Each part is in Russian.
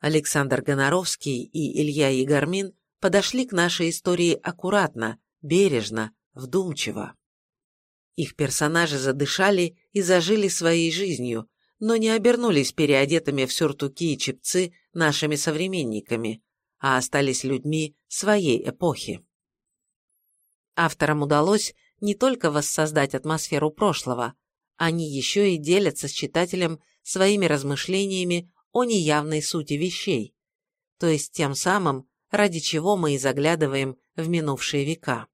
Александр Гоноровский и Илья Егормин подошли к нашей истории аккуратно, бережно, вдумчиво. Их персонажи задышали и зажили своей жизнью, но не обернулись переодетыми в сюртуки и чепцы нашими современниками, а остались людьми своей эпохи. Авторам удалось не только воссоздать атмосферу прошлого, они еще и делятся с читателем своими размышлениями о неявной сути вещей, то есть тем самым, ради чего мы и заглядываем в минувшие века.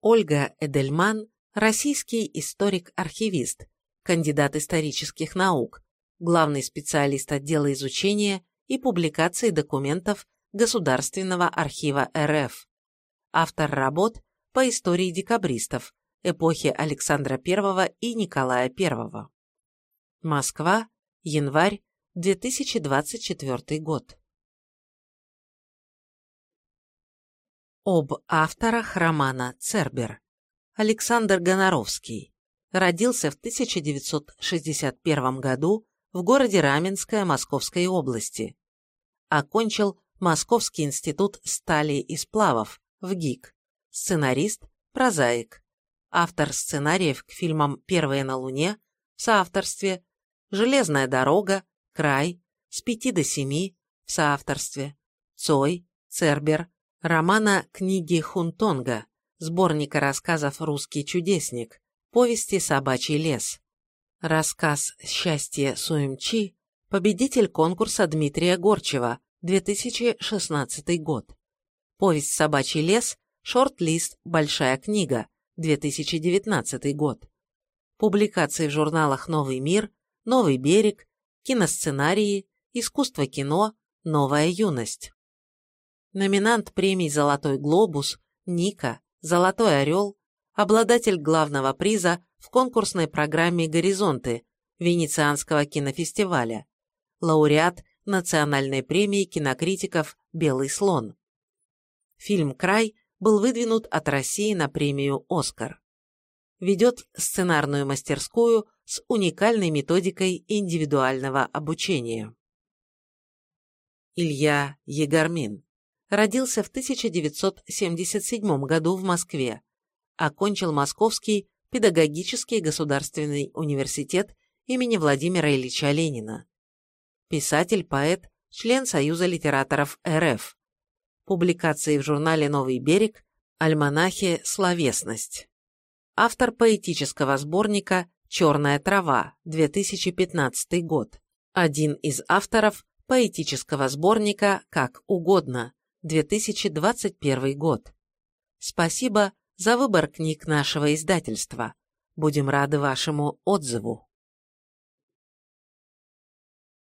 Ольга Эдельман – российский историк-архивист, кандидат исторических наук, главный специалист отдела изучения и публикации документов Государственного архива РФ, автор работ по истории декабристов, эпохи Александра I и Николая I. Москва, январь 2024 год. Об авторах романа «Цербер». Александр Гоноровский. Родился в 1961 году в городе Раменское Московской области. Окончил Московский институт стали и сплавов в ГИК. Сценарист, прозаик. Автор сценариев к фильмам «Первые на Луне» в соавторстве, «Железная дорога», «Край», «С пяти до семи» в соавторстве, «Цой», «Цербер», романа «Книги Хунтонга», сборника рассказов «Русский чудесник», повести «Собачий лес». Рассказ «Счастье Суемчи» победитель конкурса Дмитрия Горчева, 2016 год. Повесть «Собачий лес», шорт-лист «Большая книга», 2019 год. Публикации в журналах «Новый мир», «Новый берег», киносценарии, искусство кино, «Новая юность». Номинант премий «Золотой глобус», «Ника», «Золотой орел», обладатель главного приза в конкурсной программе «Горизонты» Венецианского кинофестиваля, лауреат Национальной премии кинокритиков «Белый слон». Фильм «Край» был выдвинут от России на премию «Оскар». Ведет сценарную мастерскую с уникальной методикой индивидуального обучения. Илья Егормин родился в 1977 году в Москве, окончил Московский педагогический государственный университет имени Владимира Ильича Ленина. Писатель, поэт, член Союза литераторов РФ. Публикации в журнале «Новый берег», альманахе «Словесность». Автор поэтического сборника «Черная трава», 2015 год. Один из авторов поэтического сборника «Как угодно», 2021 год. Спасибо за выбор книг нашего издательства. Будем рады вашему отзыву.